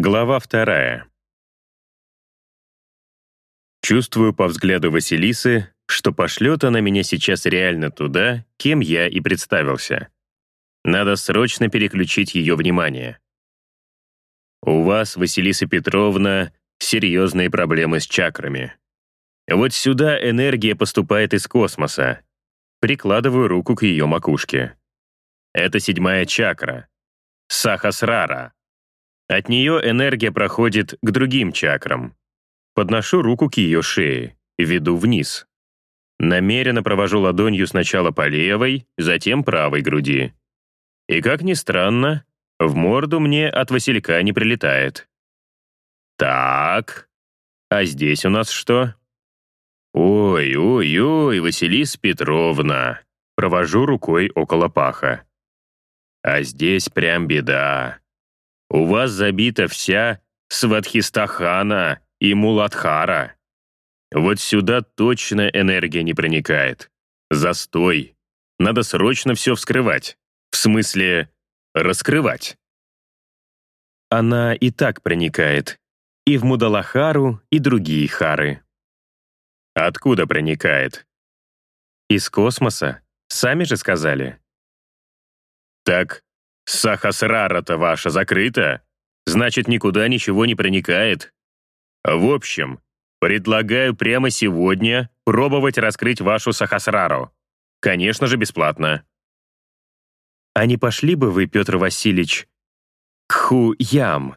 Глава вторая. Чувствую по взгляду Василисы, что пошлет она меня сейчас реально туда, кем я и представился. Надо срочно переключить ее внимание. У вас, Василиса Петровна, серьезные проблемы с чакрами. Вот сюда энергия поступает из космоса. Прикладываю руку к ее макушке. Это седьмая чакра. Сахасрара. От нее энергия проходит к другим чакрам. Подношу руку к ее шее, веду вниз. Намеренно провожу ладонью сначала по левой, затем правой груди. И, как ни странно, в морду мне от Василька не прилетает. Так, а здесь у нас что? Ой-ой-ой, Василиса Петровна. Провожу рукой около паха. А здесь прям беда. У вас забита вся Сватхистахана и Муладхара. Вот сюда точно энергия не проникает. Застой. Надо срочно все вскрывать. В смысле, раскрывать. Она и так проникает. И в Мудалахару, и другие хары. Откуда проникает? Из космоса. Сами же сказали. Так Сахасрара-то ваша закрыта, значит, никуда ничего не проникает. В общем, предлагаю прямо сегодня пробовать раскрыть вашу Сахасрару. Конечно же, бесплатно. А не пошли бы вы, Петр Васильевич, к Ху-Ям?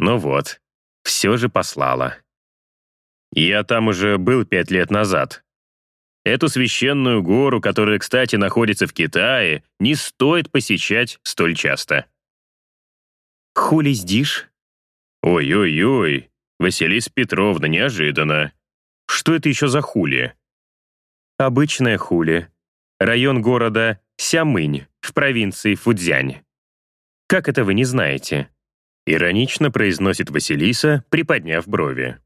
Ну вот, все же послала. Я там уже был пять лет назад. Эту священную гору, которая, кстати, находится в Китае, не стоит посещать столь часто. Хули сдишь? Ой-ой-ой, Василиса Петровна, неожиданно. Что это еще за хули? Обычная хули. Район города Сямынь в провинции Фудзянь. Как это вы не знаете? Иронично произносит Василиса, приподняв брови.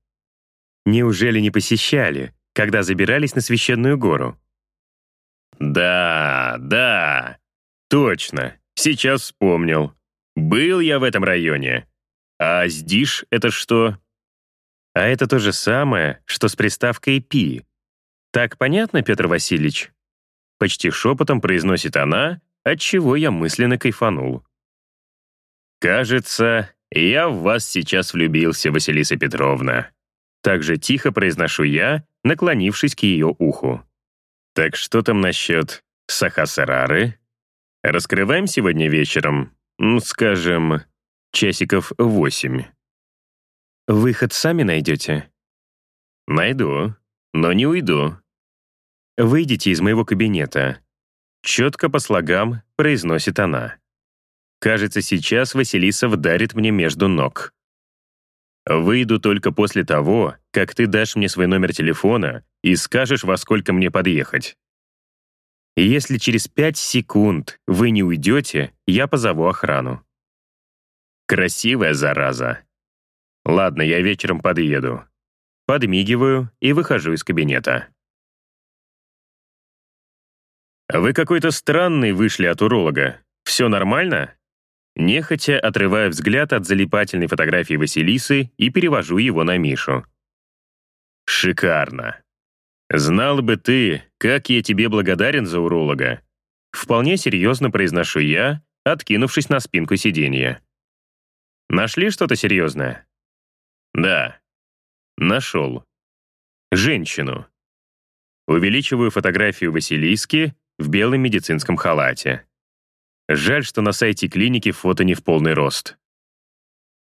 Неужели не посещали? Когда забирались на священную гору. Да, да, точно, сейчас вспомнил. Был я в этом районе. А «сдиш» — это что? А это то же самое, что с приставкой «пи». Так понятно, Петр Васильевич? Почти шепотом произносит она, от чего я мысленно кайфанул. «Кажется, я в вас сейчас влюбился, Василиса Петровна». Так же тихо произношу я, наклонившись к ее уху. «Так что там насчет Сахасарары? Раскрываем сегодня вечером, скажем, часиков восемь». «Выход сами найдете?» «Найду, но не уйду». «Выйдите из моего кабинета». Четко по слогам произносит она. Кажется, сейчас Василиса вдарит мне между ног. Выйду только после того, как ты дашь мне свой номер телефона и скажешь, во сколько мне подъехать. Если через пять секунд вы не уйдете, я позову охрану. Красивая зараза. Ладно, я вечером подъеду. Подмигиваю и выхожу из кабинета. Вы какой-то странный вышли от уролога. Все нормально? Нехотя отрывая взгляд от залипательной фотографии Василисы и перевожу его на Мишу. «Шикарно. Знал бы ты, как я тебе благодарен за уролога». Вполне серьезно произношу я, откинувшись на спинку сиденья. «Нашли что-то серьезное?» «Да. Нашел. Женщину». Увеличиваю фотографию Василиски в белом медицинском халате. Жаль, что на сайте клиники фото не в полный рост.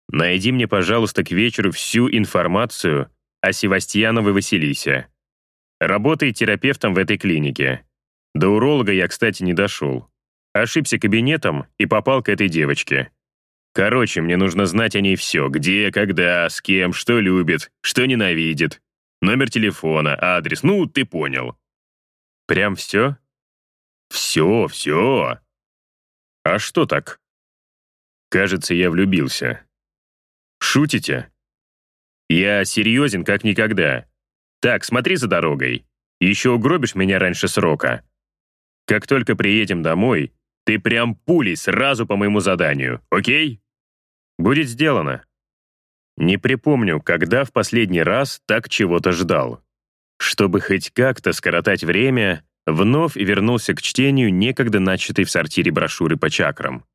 Найди мне, пожалуйста, к вечеру всю информацию о Севастьяновой Василисе. Работает терапевтом в этой клинике. До уролога я, кстати, не дошел. Ошибся кабинетом и попал к этой девочке. Короче, мне нужно знать о ней все. Где, когда, с кем, что любит, что ненавидит. Номер телефона, адрес, ну, ты понял. Прям все? Все, все. А что так? Кажется, я влюбился. Шутите? Я серьезен как никогда. Так, смотри за дорогой. Еще угробишь меня раньше срока. Как только приедем домой, ты прям пулей сразу по моему заданию, окей? Будет сделано. Не припомню, когда в последний раз так чего-то ждал. Чтобы хоть как-то скоротать время, вновь вернулся к чтению некогда начатой в сортире брошюры по чакрам.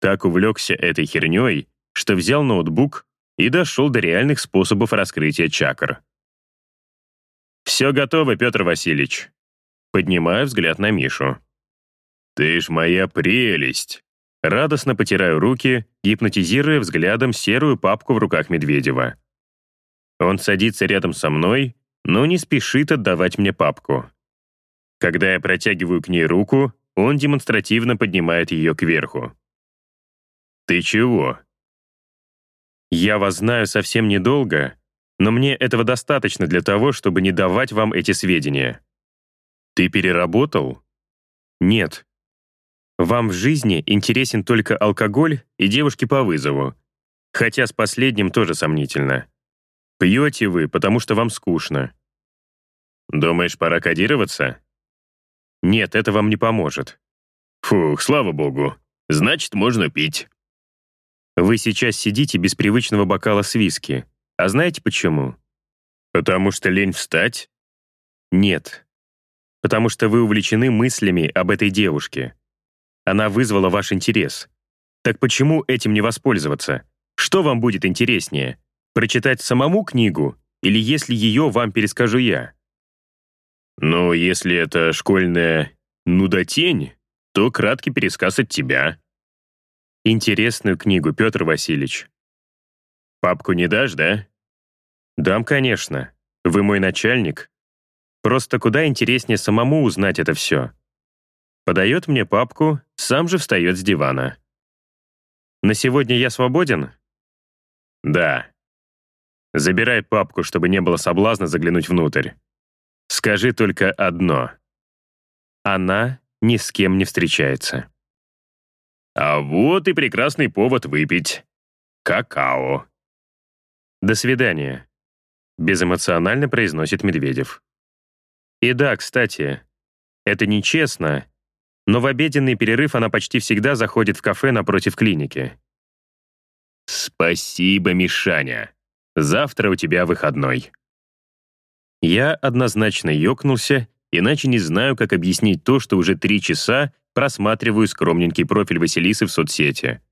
Так увлекся этой херней, что взял ноутбук и дошел до реальных способов раскрытия чакр. «Все готово, Петр Васильевич». Поднимаю взгляд на Мишу. «Ты ж моя прелесть!» Радостно потираю руки, гипнотизируя взглядом серую папку в руках Медведева. Он садится рядом со мной, но не спешит отдавать мне папку. Когда я протягиваю к ней руку, он демонстративно поднимает ее кверху. «Ты чего?» «Я вас знаю совсем недолго, но мне этого достаточно для того, чтобы не давать вам эти сведения». «Ты переработал?» «Нет. Вам в жизни интересен только алкоголь и девушки по вызову. Хотя с последним тоже сомнительно. Пьете вы, потому что вам скучно. Думаешь, пора кодироваться? Нет, это вам не поможет. Фух, слава богу. Значит, можно пить. Вы сейчас сидите без привычного бокала с виски. А знаете почему? Потому что лень встать? Нет. Потому что вы увлечены мыслями об этой девушке. Она вызвала ваш интерес. Так почему этим не воспользоваться? Что вам будет интереснее? Прочитать самому книгу или если ее вам перескажу я? Ну, если это школьная нудотень, то краткий пересказ от тебя. Интересную книгу, Петр Васильевич. Папку не дашь, да? Дам, конечно. Вы мой начальник. Просто куда интереснее самому узнать это все. Подает мне папку, сам же встает с дивана. «На сегодня я свободен?» «Да». «Забирай папку, чтобы не было соблазна заглянуть внутрь. Скажи только одно. Она ни с кем не встречается». «А вот и прекрасный повод выпить. Какао». «До свидания», — безэмоционально произносит Медведев. «И да, кстати, это нечестно, но в обеденный перерыв она почти всегда заходит в кафе напротив клиники. «Спасибо, Мишаня. Завтра у тебя выходной». Я однозначно ёкнулся, иначе не знаю, как объяснить то, что уже три часа просматриваю скромненький профиль Василисы в соцсети.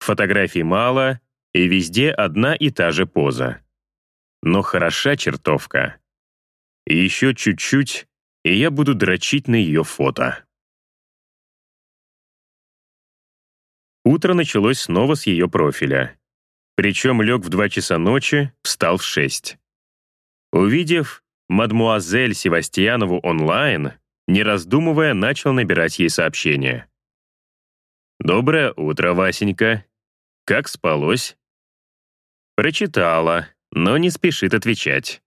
Фотографий мало, и везде одна и та же поза. Но хороша чертовка. еще чуть-чуть, и я буду дрочить на ее фото. Утро началось снова с ее профиля. Причем лег в 2 часа ночи, встал в 6. Увидев мадмуазель Севастьянову онлайн, не раздумывая, начал набирать ей сообщение. «Доброе утро, Васенька. Как спалось?» Прочитала, но не спешит отвечать.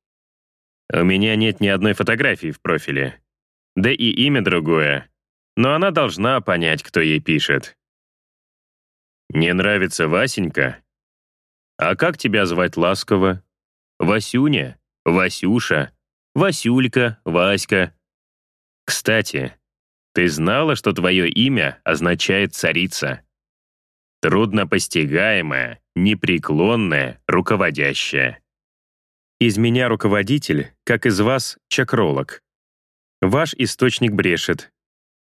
У меня нет ни одной фотографии в профиле. Да и имя другое. Но она должна понять, кто ей пишет. «Не нравится Васенька? А как тебя звать ласково? Васюня? Васюша? Васюлька? Васька?» «Кстати, ты знала, что твое имя означает «царица»?» Труднопостигаемая, непреклонная, руководящая. Из меня руководитель, как из вас чакролог. Ваш источник брешет.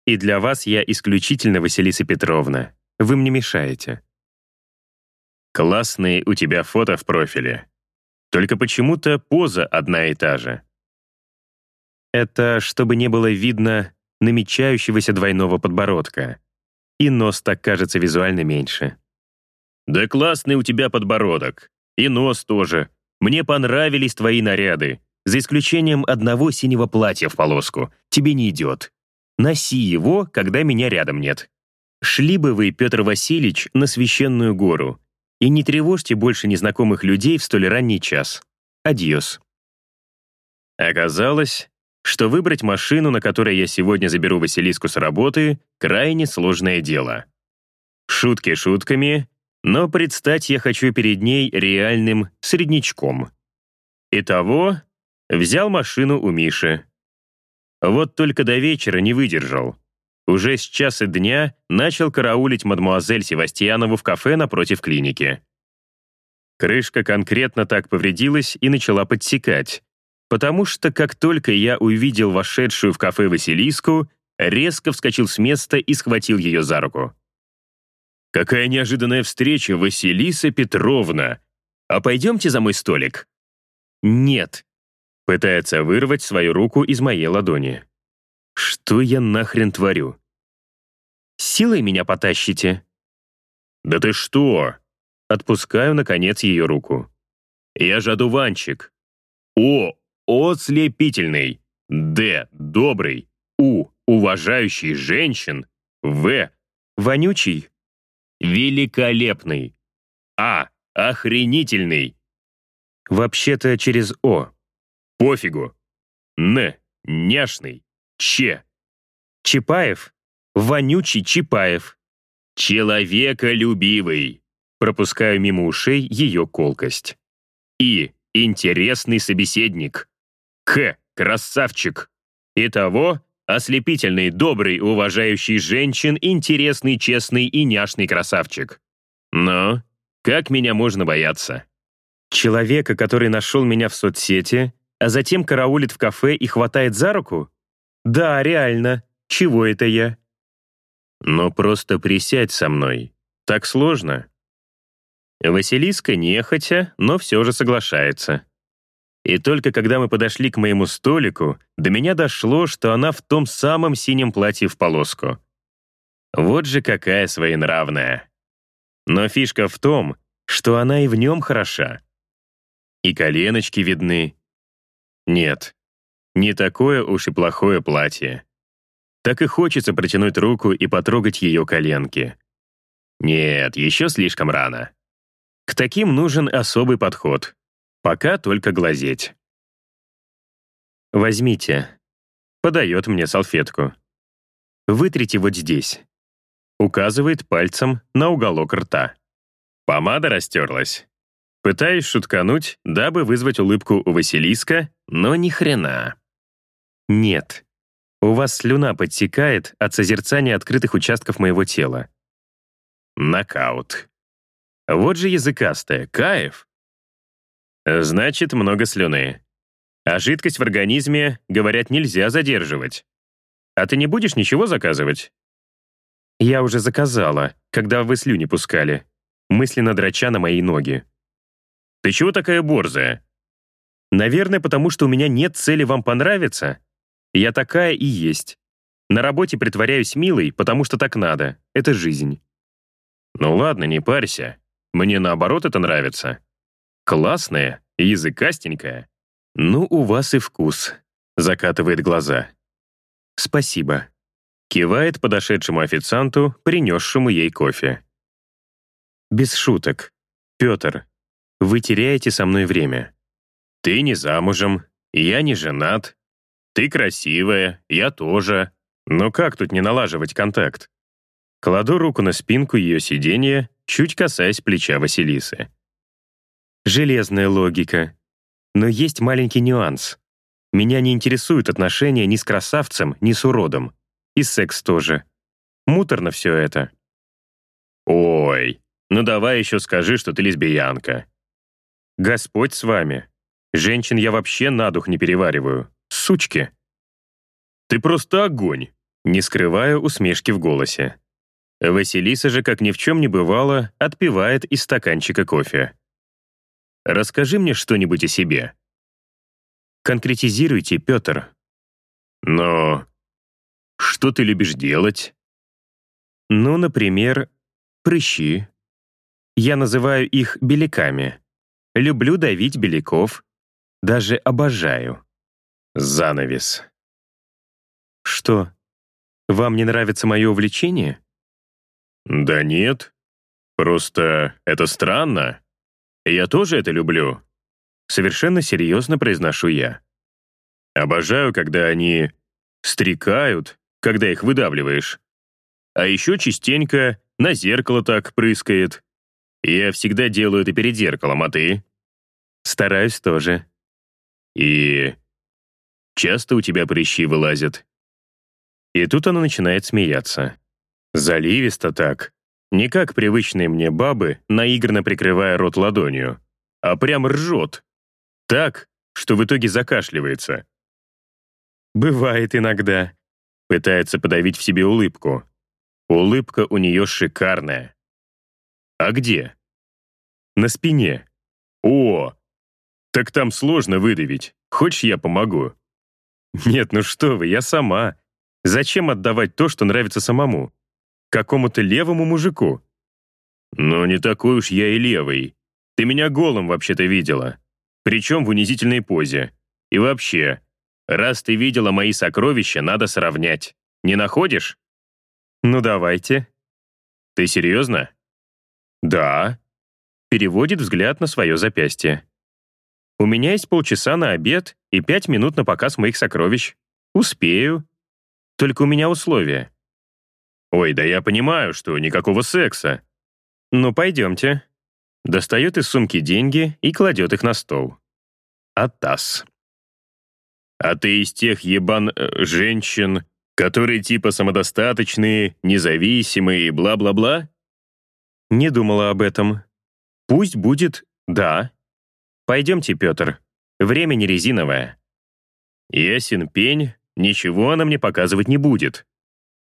И для вас я исключительно Василиса Петровна. Вы мне мешаете. Классные у тебя фото в профиле. Только почему-то поза одна и та же. Это чтобы не было видно намечающегося двойного подбородка. И нос так кажется визуально меньше. «Да классный у тебя подбородок. И нос тоже. Мне понравились твои наряды. За исключением одного синего платья в полоску. Тебе не идет. Носи его, когда меня рядом нет. Шли бы вы, Петр Васильевич, на священную гору, и не тревожьте больше незнакомых людей в столь ранний час. Адьос. Оказалось, что выбрать машину, на которой я сегодня заберу Василиску с работы, крайне сложное дело. Шутки шутками, но предстать я хочу перед ней реальным среднячком. Итого, взял машину у Миши. Вот только до вечера не выдержал. Уже с часа дня начал караулить мадмуазель Севастьянову в кафе напротив клиники. Крышка конкретно так повредилась и начала подсекать, потому что как только я увидел вошедшую в кафе Василиску, резко вскочил с места и схватил ее за руку. «Какая неожиданная встреча, Василиса Петровна! А пойдемте за мой столик?» «Нет», — пытается вырвать свою руку из моей ладони. «Что я нахрен творю?» «Силой меня потащите?» «Да ты что?» Отпускаю, наконец, ее руку. «Я же одуванчик. О, ослепительный. Д, добрый. У, уважающий женщин. В, вонючий. Великолепный. А, охренительный. Вообще-то через О. Пофигу. Н, няшный. Че. Чапаев. Вонючий Чапаев. Человеколюбивый. Пропускаю мимо ушей ее колкость. И. Интересный собеседник. К. Красавчик. Итого, ослепительный, добрый, уважающий женщин, интересный, честный и няшный красавчик. Но как меня можно бояться? Человека, который нашел меня в соцсети, а затем караулит в кафе и хватает за руку? Да, реально. Чего это я? Но просто присядь со мной. Так сложно. Василиска нехотя, но все же соглашается. И только когда мы подошли к моему столику, до меня дошло, что она в том самом синем платье в полоску. Вот же какая своенравная. Но фишка в том, что она и в нем хороша. И коленочки видны. Нет, не такое уж и плохое платье. Так и хочется протянуть руку и потрогать ее коленки. Нет, еще слишком рано. К таким нужен особый подход. Пока только глазеть. «Возьмите». Подает мне салфетку. «Вытрите вот здесь». Указывает пальцем на уголок рта. Помада растерлась. Пытаюсь шуткануть, дабы вызвать улыбку у Василиска, но ни хрена. Нет. У вас слюна подтекает от созерцания открытых участков моего тела. Нокаут. Вот же языкастая, кайф. Значит, много слюны. А жидкость в организме, говорят, нельзя задерживать. А ты не будешь ничего заказывать? Я уже заказала, когда вы слюни пускали, мысленно драча на мои ноги. Ты чего такая борзая? Наверное, потому что у меня нет цели вам понравиться. Я такая и есть. На работе притворяюсь милой, потому что так надо. Это жизнь. Ну ладно, не парься. Мне наоборот это нравится. Классная, языкастенькая. Ну, у вас и вкус. Закатывает глаза. Спасибо. Кивает подошедшему официанту, принесшему ей кофе. Без шуток. Петр, вы теряете со мной время. Ты не замужем, я не женат. Ты красивая, я тоже. Но как тут не налаживать контакт? Кладу руку на спинку ее сиденья чуть касаясь плеча Василисы. Железная логика. Но есть маленький нюанс. Меня не интересуют отношения ни с красавцем, ни с уродом. И секс тоже. Муторно все это. Ой, ну давай еще скажи, что ты лесбиянка. Господь с вами. Женщин я вообще на дух не перевариваю. Сучки. Ты просто огонь. Не скрываю усмешки в голосе. Василиса же, как ни в чем не бывало, отпивает из стаканчика кофе. «Расскажи мне что-нибудь о себе». «Конкретизируйте, Петр». «Но что ты любишь делать?» «Ну, например, прыщи. Я называю их беляками. Люблю давить беляков. Даже обожаю». Занавес. «Что, вам не нравится мое увлечение?» «Да нет. Просто это странно. Я тоже это люблю». Совершенно серьезно произношу я. Обожаю, когда они стрекают, когда их выдавливаешь. А еще частенько на зеркало так прыскает. Я всегда делаю это перед зеркалом, а ты? Стараюсь тоже. И часто у тебя прыщи вылазят? И тут она начинает смеяться. Заливисто так. Не как привычные мне бабы, наигранно прикрывая рот ладонью, а прям ржет. Так, что в итоге закашливается. «Бывает иногда», — пытается подавить в себе улыбку. Улыбка у нее шикарная. «А где?» «На спине». «О, так там сложно выдавить. Хочешь, я помогу?» «Нет, ну что вы, я сама. Зачем отдавать то, что нравится самому? Какому-то левому мужику?» «Ну, не такой уж я и левый. Ты меня голым вообще-то видела. Причем в унизительной позе. И вообще, раз ты видела мои сокровища, надо сравнять. Не находишь?» «Ну, давайте». «Ты серьезно?» «Да». Переводит взгляд на свое запястье. «У меня есть полчаса на обед и пять минут на показ моих сокровищ. Успею. Только у меня условия». «Ой, да я понимаю, что никакого секса». «Ну, пойдемте». Достает из сумки деньги и кладет их на стол. Атас. «А ты из тех ебан... Э, женщин, которые типа самодостаточные, независимые и бла-бла-бла?» Не думала об этом. Пусть будет «да». Пойдемте, Петр. Время не резиновое. Ясен пень, ничего она мне показывать не будет.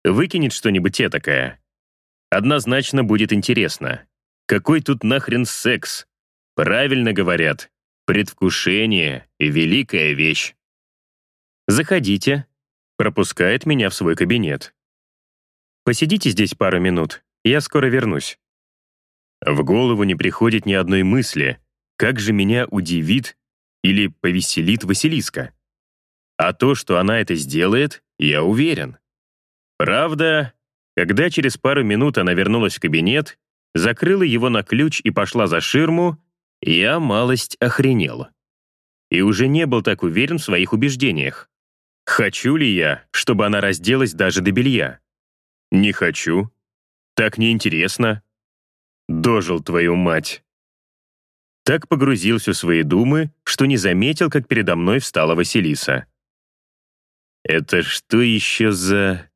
Выкинет что-нибудь этакое. Однозначно будет интересно. Какой тут нахрен секс? Правильно говорят. Предвкушение — великая вещь. Заходите. Пропускает меня в свой кабинет. Посидите здесь пару минут, я скоро вернусь. В голову не приходит ни одной мысли, как же меня удивит или повеселит Василиска. А то, что она это сделает, я уверен. Правда, когда через пару минут она вернулась в кабинет, закрыла его на ключ и пошла за ширму, я малость охренел. И уже не был так уверен в своих убеждениях. Хочу ли я, чтобы она разделась даже до белья? Не хочу. Так неинтересно. Дожил твою мать. Так погрузился в свои думы, что не заметил, как передо мной встала Василиса. Это что еще за...